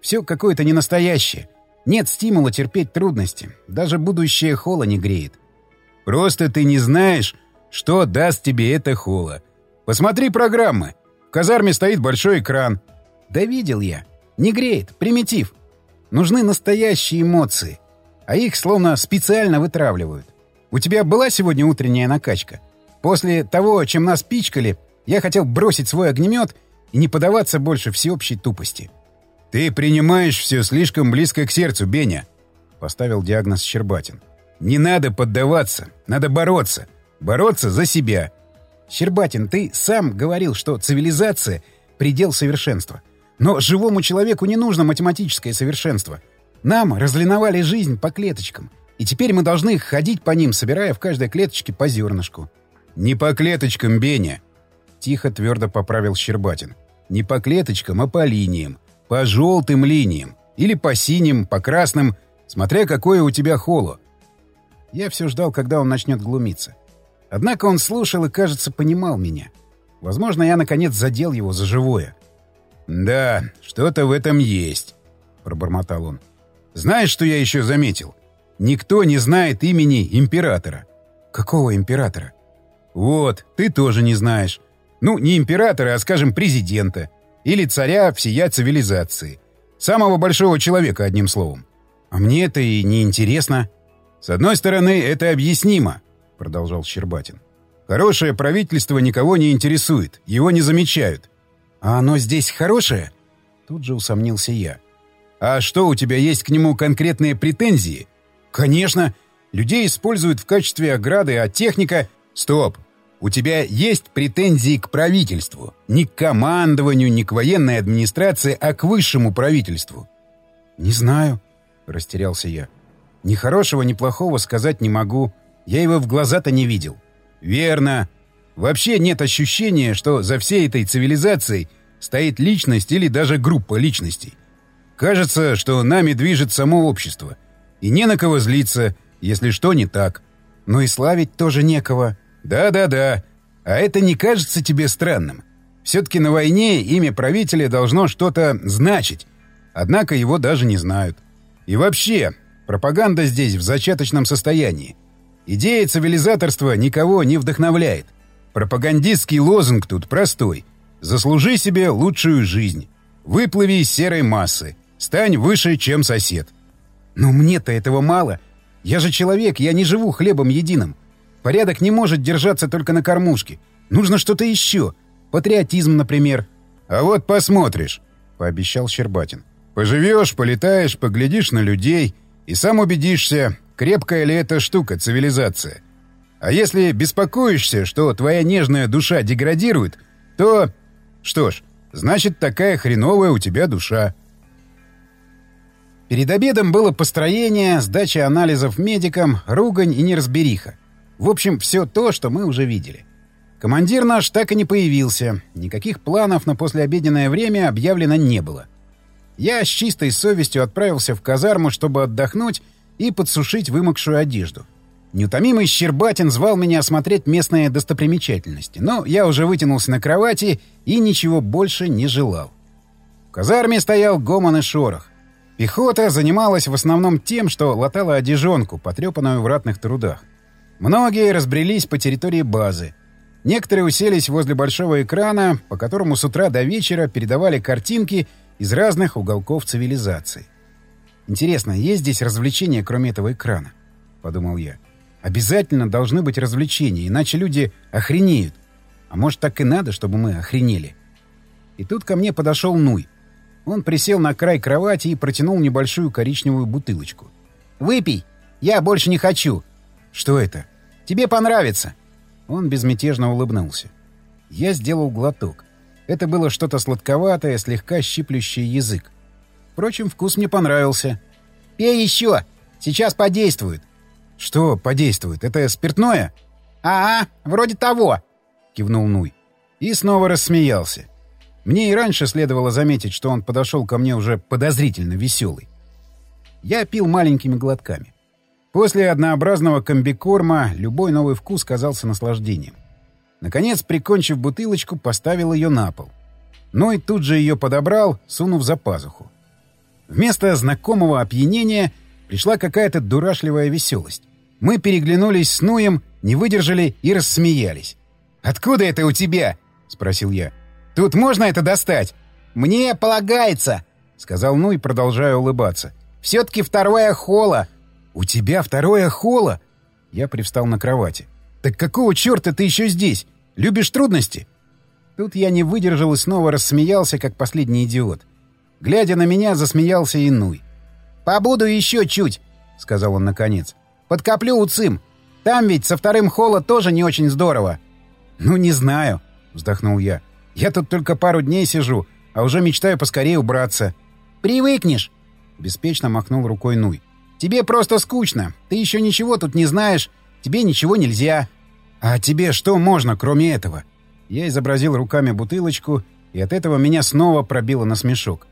«Все какое-то ненастоящее. Нет стимула терпеть трудности. Даже будущее холла не греет». «Просто ты не знаешь, что даст тебе это холла. Посмотри программы. В казарме стоит большой экран». «Да видел я. Не греет. Примитив. Нужны настоящие эмоции. А их словно специально вытравливают. У тебя была сегодня утренняя накачка? После того, чем нас пичкали, я хотел бросить свой огнемет и не подаваться больше всеобщей тупости. «Ты принимаешь все слишком близко к сердцу, Беня», — поставил диагноз Щербатин. «Не надо поддаваться, надо бороться. Бороться за себя». «Щербатин, ты сам говорил, что цивилизация — предел совершенства. Но живому человеку не нужно математическое совершенство. Нам разлиновали жизнь по клеточкам, и теперь мы должны ходить по ним, собирая в каждой клеточке по зернышку». «Не по клеточкам, Беня!» — тихо, твердо поправил Щербатин. «Не по клеточкам, а по линиям. По желтым линиям. Или по синим, по красным, смотря какое у тебя холо». Я все ждал, когда он начнет глумиться. Однако он слушал и, кажется, понимал меня. Возможно, я, наконец, задел его за живое. «Да, что-то в этом есть», — пробормотал он. «Знаешь, что я еще заметил? Никто не знает имени императора». «Какого императора?» «Вот, ты тоже не знаешь. Ну, не императора, а, скажем, президента. Или царя всея цивилизации. Самого большого человека, одним словом. А мне это и не интересно. С одной стороны, это объяснимо, — продолжал Щербатин. Хорошее правительство никого не интересует, его не замечают. А оно здесь хорошее? Тут же усомнился я. А что, у тебя есть к нему конкретные претензии? Конечно. Людей используют в качестве ограды, а техника... Стоп. У тебя есть претензии к правительству. Не к командованию, не к военной администрации, а к высшему правительству. «Не знаю», — растерялся я. «Ни хорошего, ни плохого сказать не могу. Я его в глаза-то не видел». «Верно. Вообще нет ощущения, что за всей этой цивилизацией стоит личность или даже группа личностей. Кажется, что нами движет само общество. И не на кого злиться, если что не так. Но и славить тоже некого». Да-да-да. А это не кажется тебе странным? Все-таки на войне имя правителя должно что-то значить. Однако его даже не знают. И вообще, пропаганда здесь в зачаточном состоянии. Идея цивилизаторства никого не вдохновляет. Пропагандистский лозунг тут простой. «Заслужи себе лучшую жизнь. Выплыви из серой массы. Стань выше, чем сосед». Но мне-то этого мало. Я же человек, я не живу хлебом единым. Порядок не может держаться только на кормушке. Нужно что-то еще. Патриотизм, например. — А вот посмотришь, — пообещал Щербатин. — Поживешь, полетаешь, поглядишь на людей и сам убедишься, крепкая ли эта штука цивилизация. А если беспокоишься, что твоя нежная душа деградирует, то... Что ж, значит, такая хреновая у тебя душа. Перед обедом было построение, сдача анализов медикам, ругань и неразбериха. В общем, все то, что мы уже видели. Командир наш так и не появился. Никаких планов на послеобеденное время объявлено не было. Я с чистой совестью отправился в казарму, чтобы отдохнуть и подсушить вымокшую одежду. Неутомимый Щербатин звал меня осмотреть местные достопримечательности, но я уже вытянулся на кровати и ничего больше не желал. В казарме стоял гомон и шорох. Пехота занималась в основном тем, что латала одежонку, потрепанную в ратных трудах. Многие разбрелись по территории базы. Некоторые уселись возле большого экрана, по которому с утра до вечера передавали картинки из разных уголков цивилизации. «Интересно, есть здесь развлечения, кроме этого экрана?» — подумал я. «Обязательно должны быть развлечения, иначе люди охренеют. А может, так и надо, чтобы мы охренели?» И тут ко мне подошел Нуй. Он присел на край кровати и протянул небольшую коричневую бутылочку. «Выпей! Я больше не хочу!» «Что это?» «Тебе понравится!» Он безмятежно улыбнулся. Я сделал глоток. Это было что-то сладковатое, слегка щиплющее язык. Впрочем, вкус мне понравился. «Пей еще! Сейчас подействует!» «Что подействует? Это спиртное?» «А, вроде того!» — кивнул Нуй. И снова рассмеялся. Мне и раньше следовало заметить, что он подошел ко мне уже подозрительно веселый. Я пил маленькими глотками. После однообразного комбикорма любой новый вкус казался наслаждением. Наконец, прикончив бутылочку, поставил ее на пол. но и тут же ее подобрал, сунув за пазуху. Вместо знакомого опьянения пришла какая-то дурашливая веселость. Мы переглянулись с Нуем, не выдержали и рассмеялись. «Откуда это у тебя?» — спросил я. «Тут можно это достать?» «Мне полагается», — сказал Нуй, продолжая улыбаться. «Все-таки второе холла». «У тебя второе холла?» Я привстал на кровати. «Так какого черта ты еще здесь? Любишь трудности?» Тут я не выдержал и снова рассмеялся, как последний идиот. Глядя на меня, засмеялся и Нуй. «Побуду еще чуть», — сказал он наконец. «Подкоплю у ЦИМ. Там ведь со вторым холла тоже не очень здорово». «Ну, не знаю», — вздохнул я. «Я тут только пару дней сижу, а уже мечтаю поскорее убраться». «Привыкнешь», — беспечно махнул рукой Нуй. «Тебе просто скучно. Ты еще ничего тут не знаешь. Тебе ничего нельзя». «А тебе что можно, кроме этого?» Я изобразил руками бутылочку, и от этого меня снова пробило на смешок.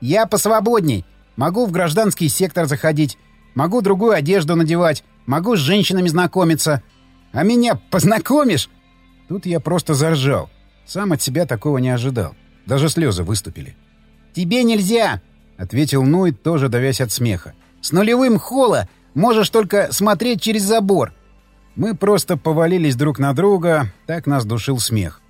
«Я посвободней. Могу в гражданский сектор заходить. Могу другую одежду надевать. Могу с женщинами знакомиться. А меня познакомишь?» Тут я просто заржал. Сам от себя такого не ожидал. Даже слезы выступили. «Тебе нельзя!» — ответил Нуй, тоже давясь от смеха. «С нулевым холла можешь только смотреть через забор. Мы просто повалились друг на друга, так нас душил смех.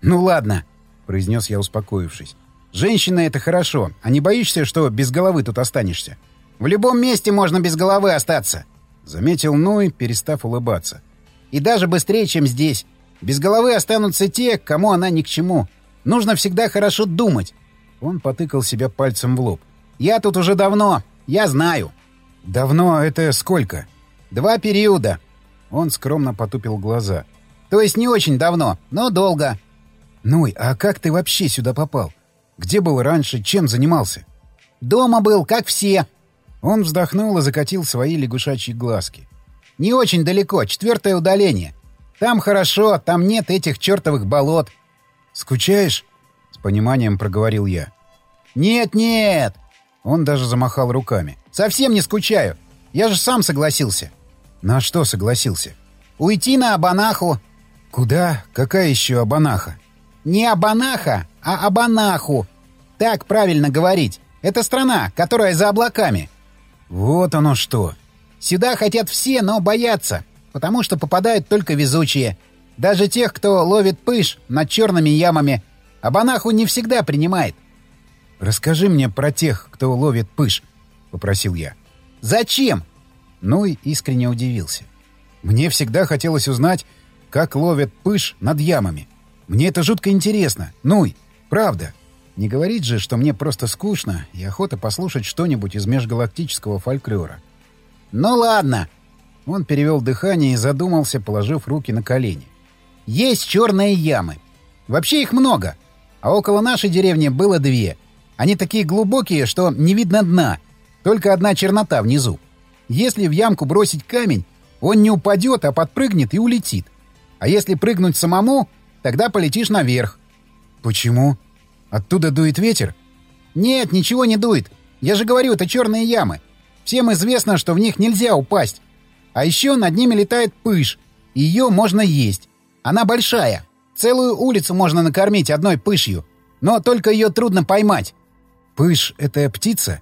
«Ну ладно», — произнес я, успокоившись. «Женщина — это хорошо, а не боишься, что без головы тут останешься?» «В любом месте можно без головы остаться», — заметил Ной, перестав улыбаться. «И даже быстрее, чем здесь. Без головы останутся те, кому она ни к чему. Нужно всегда хорошо думать». Он потыкал себя пальцем в лоб. «Я тут уже давно. Я знаю». «Давно — это сколько?» «Два периода. Он скромно потупил глаза. «То есть не очень давно, но долго». «Нуй, а как ты вообще сюда попал? Где был раньше, чем занимался?» «Дома был, как все». Он вздохнул и закатил свои лягушачьи глазки. «Не очень далеко, четвертое удаление. Там хорошо, там нет этих чертовых болот». «Скучаешь?» — с пониманием проговорил я. «Нет-нет!» Он даже замахал руками. «Совсем не скучаю. Я же сам согласился». На что согласился? Уйти на Абанаху. Куда? Какая еще Абанаха? Не Абанаха, а Абанаху. Так правильно говорить. Это страна, которая за облаками. Вот оно что. Сюда хотят все, но боятся, потому что попадают только везучие. Даже тех, кто ловит пыш над черными ямами. Абанаху не всегда принимает. «Расскажи мне про тех, кто ловит пыш», — попросил я. «Зачем?» Ной искренне удивился. «Мне всегда хотелось узнать, как ловят пыш над ямами. Мне это жутко интересно. Ной, правда. Не говорить же, что мне просто скучно и охота послушать что-нибудь из межгалактического фольклора». «Ну ладно!» Он перевел дыхание и задумался, положив руки на колени. «Есть черные ямы. Вообще их много. А около нашей деревни было две. Они такие глубокие, что не видно дна. Только одна чернота внизу. Если в ямку бросить камень, он не упадет, а подпрыгнет и улетит. А если прыгнуть самому, тогда полетишь наверх. Почему? Оттуда дует ветер? Нет, ничего не дует. Я же говорю, это черные ямы. Всем известно, что в них нельзя упасть. А еще над ними летает пыш. Ее можно есть. Она большая. Целую улицу можно накормить одной пышью. Но только ее трудно поймать. Пыш — это птица?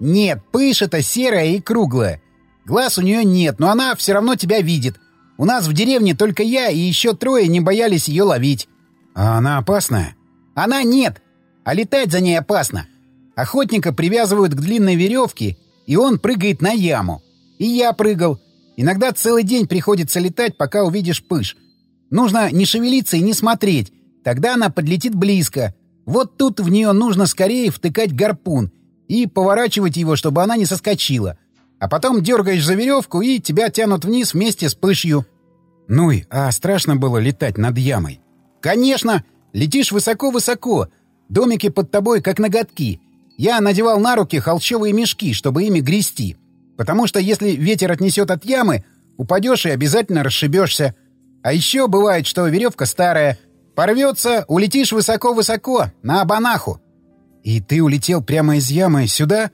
Нет, пыш — это серая и круглая. Глаз у нее нет, но она все равно тебя видит. У нас в деревне только я и еще трое не боялись ее ловить. А она опасная? Она нет. А летать за ней опасно. Охотника привязывают к длинной веревке, и он прыгает на яму. И я прыгал. Иногда целый день приходится летать, пока увидишь пыш. Нужно не шевелиться и не смотреть. Тогда она подлетит близко. Вот тут в нее нужно скорее втыкать гарпун и поворачивать его, чтобы она не соскочила. А потом дергаешь за веревку, и тебя тянут вниз вместе с пышью. Ну и, а страшно было летать над ямой? Конечно! Летишь высоко-высоко. Домики под тобой, как ноготки. Я надевал на руки холщовые мешки, чтобы ими грести. Потому что если ветер отнесет от ямы, упадешь и обязательно расшибешься. А еще бывает, что веревка старая. Порвется, улетишь высоко-высоко, на Абанаху. И ты улетел прямо из ямы сюда?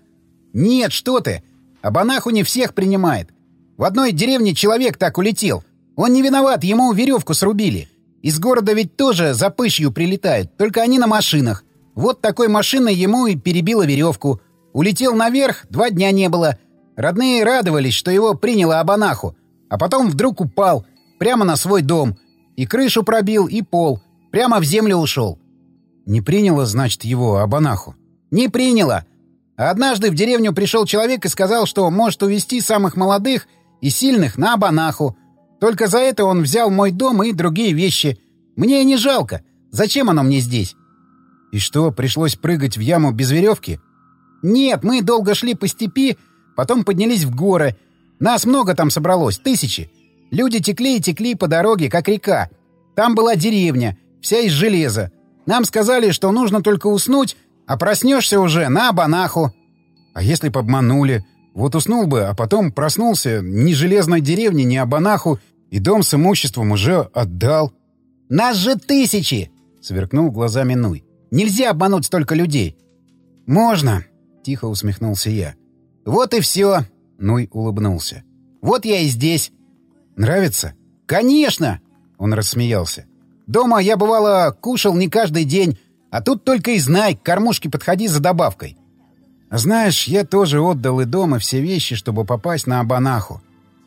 Нет, что ты! Абанаху не всех принимает. В одной деревне человек так улетел. Он не виноват, ему веревку срубили. Из города ведь тоже за пышью прилетают, только они на машинах. Вот такой машиной ему и перебило веревку. Улетел наверх, два дня не было. Родные радовались, что его приняло Абанаху. А потом вдруг упал. Прямо на свой дом. И крышу пробил, и пол. Прямо в землю ушел. Не приняло, значит, его Абанаху? Не приняло. Однажды в деревню пришел человек и сказал, что может увезти самых молодых и сильных на Абанаху. Только за это он взял мой дом и другие вещи. Мне не жалко. Зачем оно мне здесь? И что, пришлось прыгать в яму без веревки? Нет, мы долго шли по степи, потом поднялись в горы. Нас много там собралось, тысячи. Люди текли и текли по дороге, как река. Там была деревня, вся из железа. Нам сказали, что нужно только уснуть, а проснешься уже на Абанаху. А если б обманули? Вот уснул бы, а потом проснулся, ни железной деревни, ни Абанаху, и дом с имуществом уже отдал. «Нас же тысячи!» — сверкнул глазами Нуй. «Нельзя обмануть столько людей!» «Можно!» — тихо усмехнулся я. «Вот и все!» — Нуй улыбнулся. «Вот я и здесь!» «Нравится?» «Конечно!» — он рассмеялся. «Дома я, бывало, кушал не каждый день, а тут только и знай, к кормушке подходи за добавкой». «Знаешь, я тоже отдал и дома все вещи, чтобы попасть на Абанаху.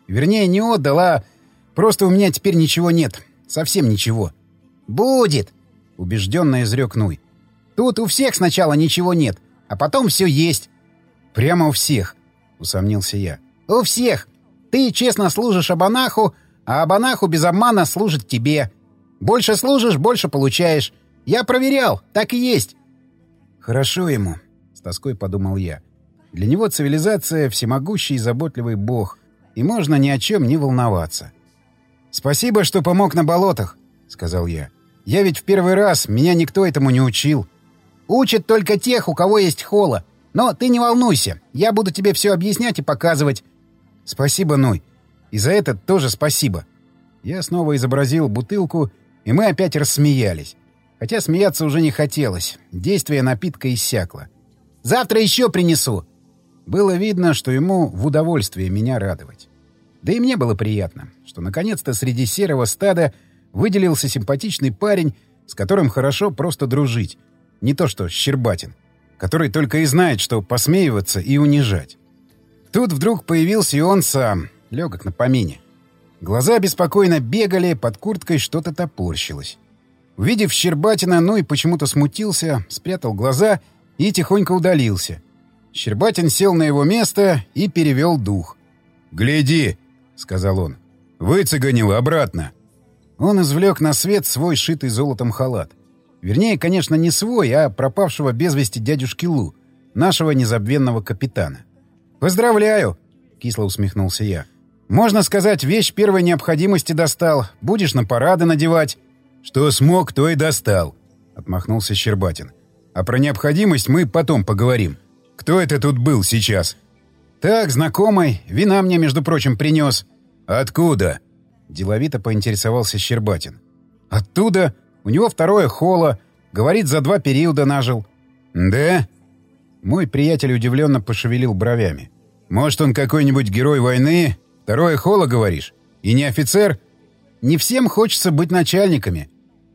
Вернее, не отдал, а просто у меня теперь ничего нет. Совсем ничего». «Будет!» — убежденно изрек Нуй. «Тут у всех сначала ничего нет, а потом все есть». «Прямо у всех», — усомнился я. «У всех. Ты честно служишь Абанаху, а Абанаху без обмана служит тебе. Больше служишь, больше получаешь. Я проверял, так и есть». «Хорошо ему», — с тоской подумал я. «Для него цивилизация — всемогущий и заботливый бог, и можно ни о чем не волноваться». «Спасибо, что помог на болотах», — сказал я. «Я ведь в первый раз, меня никто этому не учил». «Учат только тех, у кого есть хола. Но ты не волнуйся, я буду тебе все объяснять и показывать. «Спасибо, Ной. И за это тоже спасибо». Я снова изобразил бутылку, и мы опять рассмеялись. Хотя смеяться уже не хотелось. Действие напитка иссякло. «Завтра еще принесу!» Было видно, что ему в удовольствие меня радовать. Да и мне было приятно, что наконец-то среди серого стада выделился симпатичный парень, с которым хорошо просто дружить. Не то что Щербатин, который только и знает, что посмеиваться и унижать. Тут вдруг появился и он сам, легок на помине. Глаза беспокойно бегали, под курткой что-то топорщилось. Увидев Щербатина, ну и почему-то смутился, спрятал глаза и тихонько удалился. Щербатин сел на его место и перевел дух. «Гляди!» — сказал он. «Выцеганил обратно!» Он извлек на свет свой шитый золотом халат. Вернее, конечно, не свой, а пропавшего без вести дядюшки Лу, нашего незабвенного капитана. «Поздравляю!» — кисло усмехнулся я. «Можно сказать, вещь первой необходимости достал. Будешь на парады надевать». «Что смог, то и достал», — отмахнулся Щербатин. «А про необходимость мы потом поговорим. Кто это тут был сейчас?» «Так, знакомый. Вина мне, между прочим, принес». «Откуда?» — деловито поинтересовался Щербатин. «Оттуда. У него второе холо. Говорит, за два периода нажил». «Да?» Мой приятель удивленно пошевелил бровями. «Может, он какой-нибудь герой войны? Второе холо, говоришь? И не офицер? Не всем хочется быть начальниками».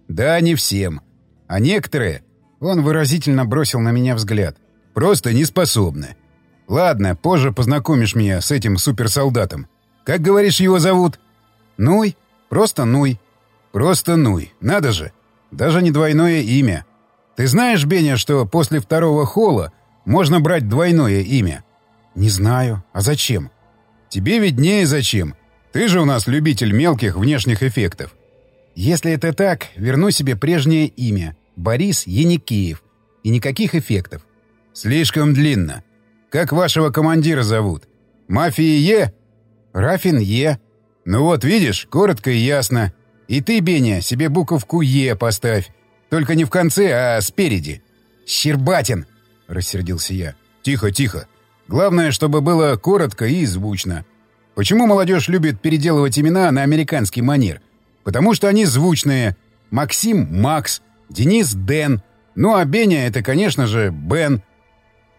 «Да, не всем. А некоторые...» Он выразительно бросил на меня взгляд. «Просто не способны. Ладно, позже познакомишь меня с этим суперсолдатом. Как, говоришь, его зовут?» «Нуй. Просто Нуй». «Просто Нуй. Надо же. Даже не двойное имя. Ты знаешь, Беня, что после второго холла можно брать двойное имя. Не знаю. А зачем? Тебе виднее зачем. Ты же у нас любитель мелких внешних эффектов. Если это так, верну себе прежнее имя. Борис Яникеев. И никаких эффектов. Слишком длинно. Как вашего командира зовут? Мафии Е? Рафин Е. Ну вот, видишь, коротко и ясно. И ты, Беня, себе буковку Е поставь. Только не в конце, а спереди. Щербатин. — рассердился я. «Тихо, тихо. Главное, чтобы было коротко и звучно. Почему молодежь любит переделывать имена на американский манер? Потому что они звучные. Максим — Макс, Денис — Дэн. Ну а Беня — это, конечно же, Бен».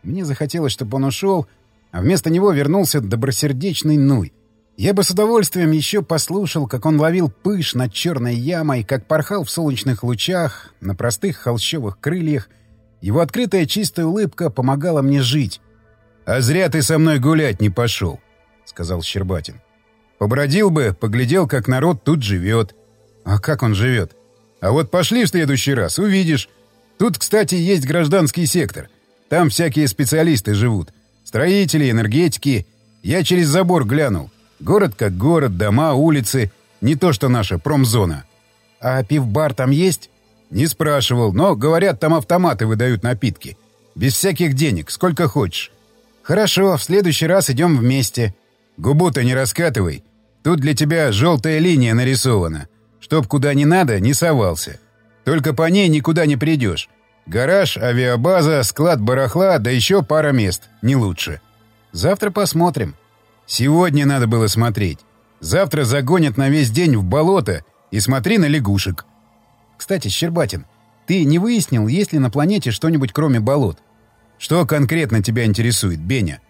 Мне захотелось, чтобы он ушел, а вместо него вернулся добросердечный Нуй. Я бы с удовольствием еще послушал, как он ловил пыш над черной ямой, как порхал в солнечных лучах, на простых холщовых крыльях — Его открытая чистая улыбка помогала мне жить. «А зря ты со мной гулять не пошел», — сказал Щербатин. «Побродил бы, поглядел, как народ тут живет». «А как он живет?» «А вот пошли в следующий раз, увидишь. Тут, кстати, есть гражданский сектор. Там всякие специалисты живут. Строители, энергетики. Я через забор глянул. Город как город, дома, улицы. Не то что наша промзона. А пивбар там есть? Не спрашивал, но, говорят, там автоматы выдают напитки. Без всяких денег, сколько хочешь. Хорошо, в следующий раз идем вместе. Губу-то не раскатывай. Тут для тебя желтая линия нарисована. Чтоб куда не надо, не совался. Только по ней никуда не придешь. Гараж, авиабаза, склад барахла, да еще пара мест. Не лучше. Завтра посмотрим. Сегодня надо было смотреть. Завтра загонят на весь день в болото и смотри на лягушек. Кстати, Щербатин, ты не выяснил, есть ли на планете что-нибудь кроме болот? Что конкретно тебя интересует, Беня?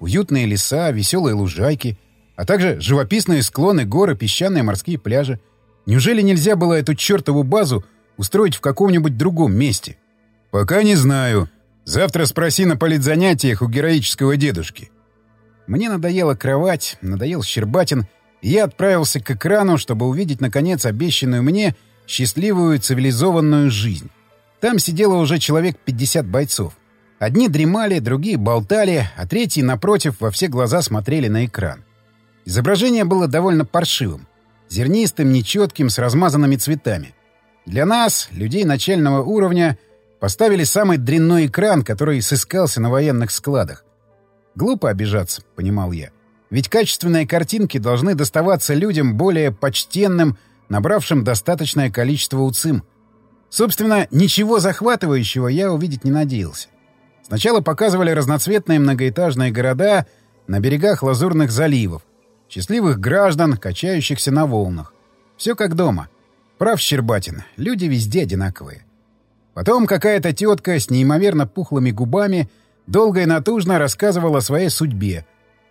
Уютные леса, веселые лужайки, а также живописные склоны, горы, песчаные морские пляжи. Неужели нельзя было эту чертову базу устроить в каком-нибудь другом месте? Пока не знаю. Завтра спроси на политзанятиях у героического дедушки. Мне надоела кровать, надоел Щербатин, и я отправился к экрану, чтобы увидеть, наконец, обещанную мне счастливую цивилизованную жизнь. Там сидело уже человек 50 бойцов. Одни дремали, другие болтали, а третьи, напротив, во все глаза смотрели на экран. Изображение было довольно паршивым. Зернистым, нечетким, с размазанными цветами. Для нас, людей начального уровня, поставили самый дрянной экран, который сыскался на военных складах. Глупо обижаться, понимал я. Ведь качественные картинки должны доставаться людям более почтенным, набравшим достаточное количество уцим. Собственно, ничего захватывающего я увидеть не надеялся. Сначала показывали разноцветные многоэтажные города на берегах лазурных заливов, счастливых граждан, качающихся на волнах. Все как дома. Прав Щербатин, люди везде одинаковые. Потом какая-то тетка с неимоверно пухлыми губами — долго и натужно рассказывала о своей судьбе,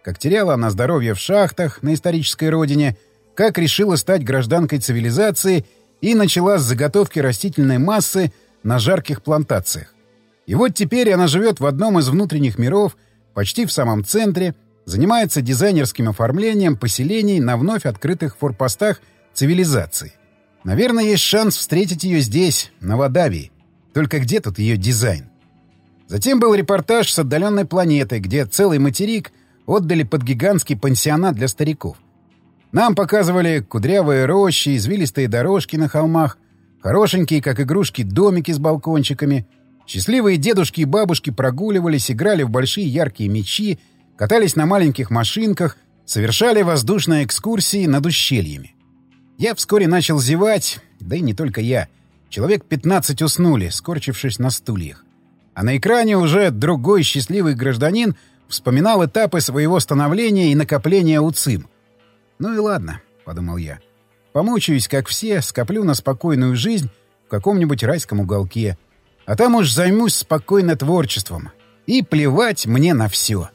как теряла она здоровье в шахтах на исторической родине, как решила стать гражданкой цивилизации и начала с заготовки растительной массы на жарких плантациях. И вот теперь она живет в одном из внутренних миров, почти в самом центре, занимается дизайнерским оформлением поселений на вновь открытых форпостах цивилизации. Наверное, есть шанс встретить ее здесь, на Вадавии. Только где тут ее дизайн? Затем был репортаж с отдаленной планеты, где целый материк отдали под гигантский пансионат для стариков. Нам показывали кудрявые рощи, извилистые дорожки на холмах, хорошенькие, как игрушки, домики с балкончиками. Счастливые дедушки и бабушки прогуливались, играли в большие яркие мечи, катались на маленьких машинках, совершали воздушные экскурсии над ущельями. Я вскоре начал зевать, да и не только я. Человек 15 уснули, скорчившись на стульях. А на экране уже другой счастливый гражданин вспоминал этапы своего становления и накопления УЦИМ. «Ну и ладно», — подумал я. «Помучаюсь, как все, скоплю на спокойную жизнь в каком-нибудь райском уголке. А там уж займусь спокойно творчеством. И плевать мне на все».